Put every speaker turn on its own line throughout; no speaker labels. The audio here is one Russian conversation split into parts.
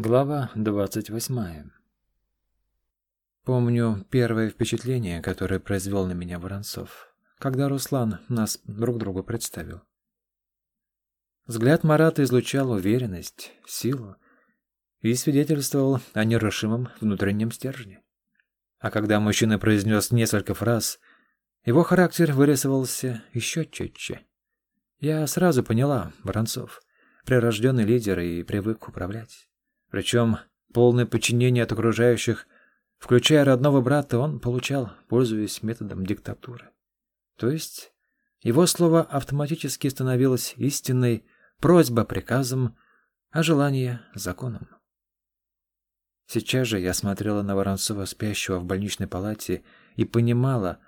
Глава двадцать восьмая. Помню первое впечатление, которое произвел на меня Воронцов, когда Руслан нас друг другу представил. Взгляд Марата излучал уверенность, силу и свидетельствовал о нерушимом внутреннем стержне. А когда мужчина произнес несколько фраз, его характер вырисовался еще четче. Я сразу поняла, Воронцов, прирожденный лидер и привык управлять. Причем полное подчинение от окружающих, включая родного брата, он получал, пользуясь методом диктатуры. То есть его слово автоматически становилось истинной, просьба приказом, а желание законом. Сейчас же я смотрела на Воронцова, спящего в больничной палате, и понимала,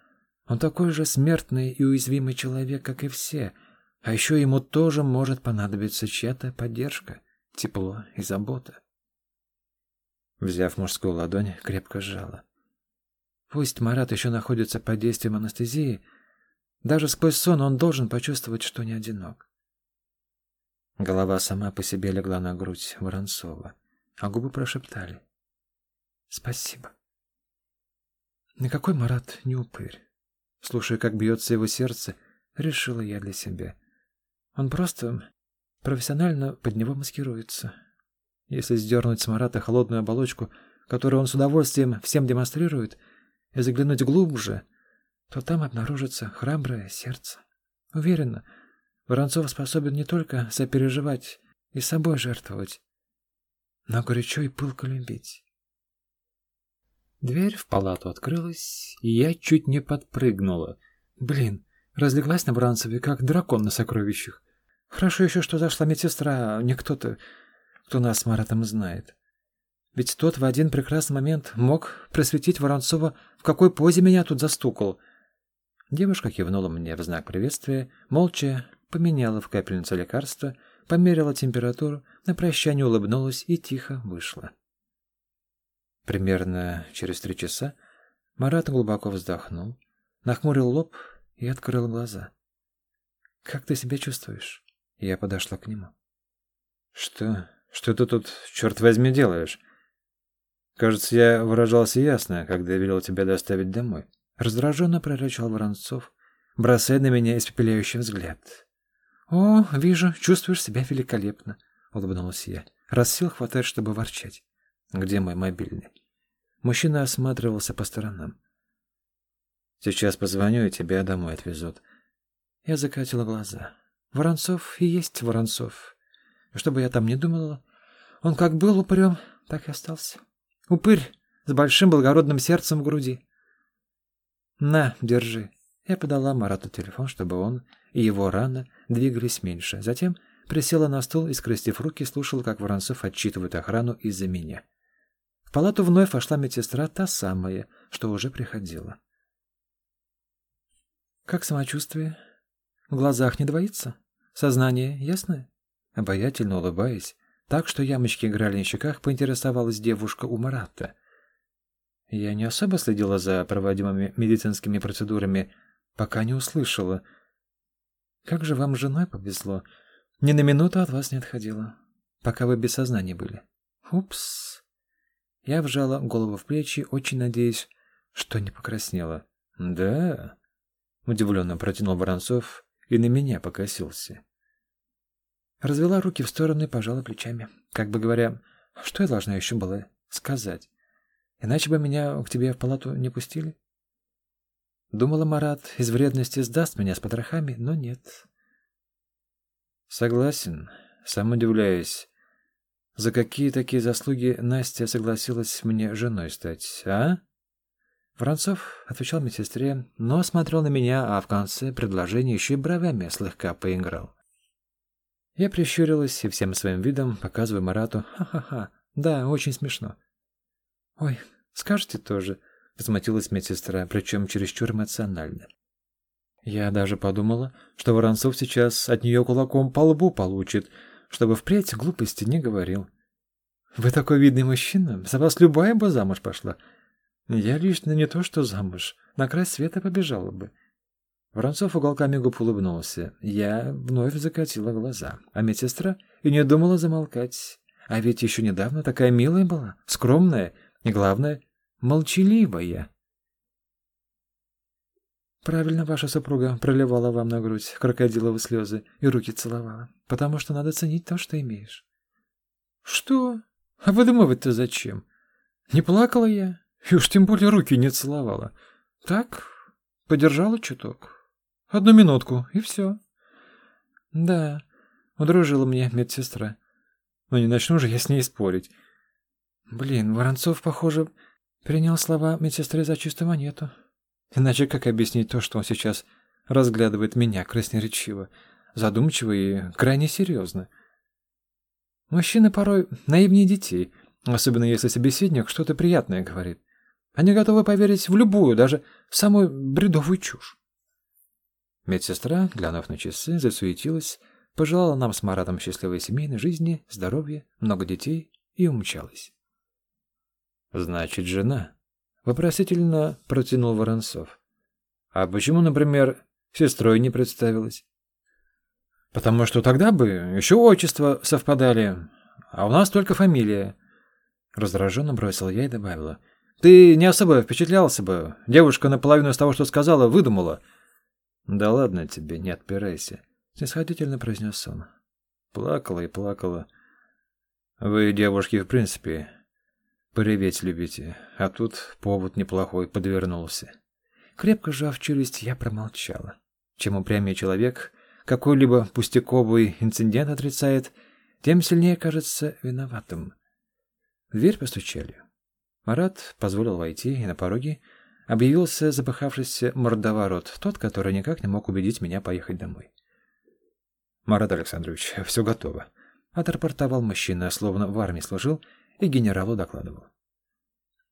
он такой же смертный и уязвимый человек, как и все, а еще ему тоже может понадобиться чья-то поддержка, тепло и забота. Взяв мужскую ладонь, крепко сжала. Пусть Марат еще находится под действием анестезии, даже сквозь сон он должен почувствовать, что не одинок. Голова сама по себе легла на грудь Воронцова, а губы прошептали. «Спасибо». Никакой Марат не упырь. Слушая, как бьется его сердце, решила я для себя. Он просто профессионально под него маскируется. Если сдернуть с Марата холодную оболочку, которую он с удовольствием всем демонстрирует, и заглянуть глубже, то там обнаружится храброе сердце. Уверена, Воронцов способен не только сопереживать и собой жертвовать, но горячо и пылко любить. Дверь в палату открылась, и я чуть не подпрыгнула. Блин, разлеглась на Бранцеве, как дракон на сокровищах. Хорошо еще, что зашла медсестра, а не кто-то кто нас Маратом знает. Ведь тот в один прекрасный момент мог просветить Воронцова, в какой позе меня тут застукал. Девушка кивнула мне в знак приветствия, молча поменяла в капельницу лекарство, померила температуру, на прощание улыбнулась и тихо вышла. Примерно через три часа Марат глубоко вздохнул, нахмурил лоб и открыл глаза. «Как ты себя чувствуешь?» Я подошла к нему. «Что? Что ты тут, черт возьми, делаешь? Кажется, я выражался ясно, когда велел тебя доставить домой. Раздраженно прорычал Воронцов, бросая на меня испепеляющий взгляд. «О, вижу, чувствуешь себя великолепно», — улыбнулась я. Раз сил хватает, чтобы ворчать. «Где мой мобильный?» Мужчина осматривался по сторонам. «Сейчас позвоню, и тебя домой отвезут». Я закатила глаза. «Воронцов и есть Воронцов. Что бы я там ни думала, он как был упырем, так и остался. Упырь с большим благородным сердцем в груди. «На, держи». Я подала Марату телефон, чтобы он и его рана двигались меньше. Затем присела на стул и, скрестив руки, слушала, как Воронцов отчитывает охрану из-за меня. В палату вновь вошла медсестра, та самая, что уже приходила. «Как самочувствие? В глазах не двоится? Сознание ясное?» Обаятельно улыбаясь, так что ямочки играли на щеках, поинтересовалась девушка у Марата. Я не особо следила за проводимыми медицинскими процедурами, пока не услышала. «Как же вам с женой повезло. Ни на минуту от вас не отходила, пока вы без сознания были». «Упс». Я вжала голову в плечи, очень надеясь, что не покраснела. «Да?» — удивленно протянул Воронцов и на меня покосился. Развела руки в стороны и пожала плечами. Как бы говоря, что я должна еще была сказать? Иначе бы меня к тебе в палату не пустили. Думала, Марат из вредности сдаст меня с потрохами, но нет. Согласен, сам удивляюсь. За какие такие заслуги Настя согласилась мне женой стать, а? Воронцов отвечал медсестре, но смотрел на меня, а в конце предложения еще и бровями слегка поиграл. Я прищурилась и всем своим видом показываю Марату. Ха-ха-ха. Да, очень смешно. Ой, скажете тоже, возмутилась медсестра, причем чересчур эмоционально. Я даже подумала, что Воронцов сейчас от нее кулаком по лбу получит, чтобы впредь глупости не говорил. Вы такой видный мужчина, за вас любая бы замуж пошла. Я лично не то что замуж, на край света побежала бы. Воронцов уголками губ улыбнулся. Я вновь закатила глаза, а медсестра и не думала замолкать. А ведь еще недавно такая милая была, скромная и, главное, молчаливая. Правильно ваша супруга проливала вам на грудь крокодиловые слезы и руки целовала, потому что надо ценить то, что имеешь. Что? А выдумывать-то зачем? Не плакала я, и уж тем более руки не целовала. Так, подержала чуток. Одну минутку, и все. Да, удружила мне медсестра. Но не начну же я с ней спорить. Блин, Воронцов, похоже, принял слова медсестры за чистую монету. Иначе как объяснить то, что он сейчас разглядывает меня красноречиво, задумчиво и крайне серьезно? Мужчины порой наивнее детей, особенно если собеседник что-то приятное говорит. Они готовы поверить в любую, даже в самую бредовую чушь. Медсестра, глянув на часы, засуетилась, пожелала нам с Маратом счастливой семейной жизни, здоровья, много детей и умчалась. «Значит, жена?» — вопросительно протянул Воронцов. «А почему, например, сестрой не представилась?» «Потому что тогда бы еще отчества совпадали, а у нас только фамилия». Раздраженно бросила я и добавила. «Ты не особо впечатлялся бы. Девушка наполовину из того, что сказала, выдумала». «Да ладно тебе, не отпирайся», — снисходительно произнес он. Плакала и плакала. «Вы, девушки, в принципе, Пореветь любите, а тут повод неплохой подвернулся. Крепко сжав челюсть, я промолчала. Чем упрямее человек какой-либо пустяковый инцидент отрицает, тем сильнее кажется виноватым. В дверь постучали. Марат позволил войти, и на пороге объявился запыхавшийся мордоворот, тот, который никак не мог убедить меня поехать домой. «Марат Александрович, все готово», — отрапортовал мужчина, словно в армии служил, — и генералу докладывал.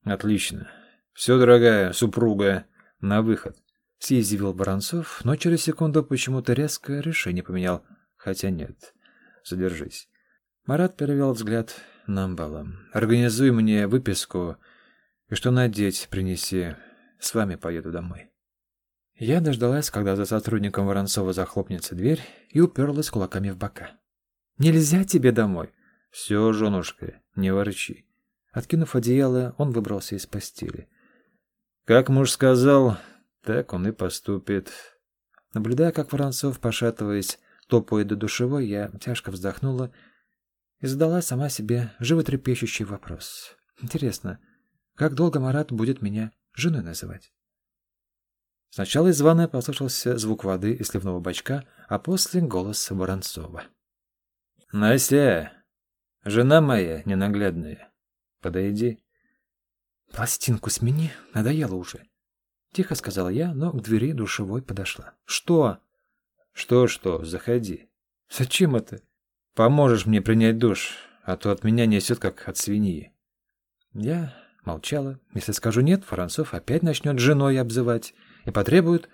«Отлично. Все, дорогая супруга, на выход», — съязвил Воронцов, но через секунду почему-то резко решение поменял. Хотя нет, задержись. Марат перевел взгляд на Амбала. «Организуй мне выписку, и что надеть принеси. С вами поеду домой». Я дождалась, когда за сотрудником Воронцова захлопнется дверь, и уперлась кулаками в бока. «Нельзя тебе домой!» «Все, женушка, не ворчи». Откинув одеяло, он выбрался из постели. «Как муж сказал, так он и поступит». Наблюдая, как Воронцов, пошатываясь, топает до душевой, я тяжко вздохнула и задала сама себе животрепещущий вопрос. Интересно, как долго Марат будет меня женой называть? Сначала из ванной послышался звук воды из сливного бачка, а после — голос Воронцова. «Настя, Жена моя ненаглядная. Подойди. Пластинку смени, надоело уже. Тихо сказала я, но к двери душевой подошла. Что? Что-что, заходи. Зачем это? Поможешь мне принять душ, а то от меня несет, как от свиньи. Я молчала. Если скажу нет, Францов опять начнет женой обзывать и потребует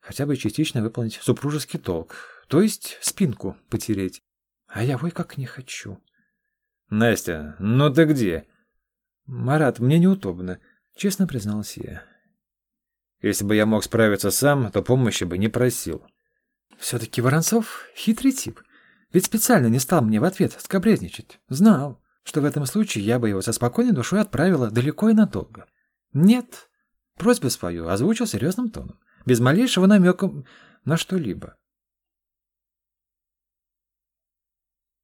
хотя бы частично выполнить супружеский толк, то есть спинку потереть. А я ой как не хочу. «Настя, ну ты где?» «Марат, мне неудобно», — честно призналась я. «Если бы я мог справиться сам, то помощи бы не просил». «Все-таки Воронцов — хитрый тип. Ведь специально не стал мне в ответ скобрезничать. Знал, что в этом случае я бы его со спокойной душой отправила далеко и надолго. Нет, просьбу свою озвучил серьезным тоном, без малейшего намека на что-либо.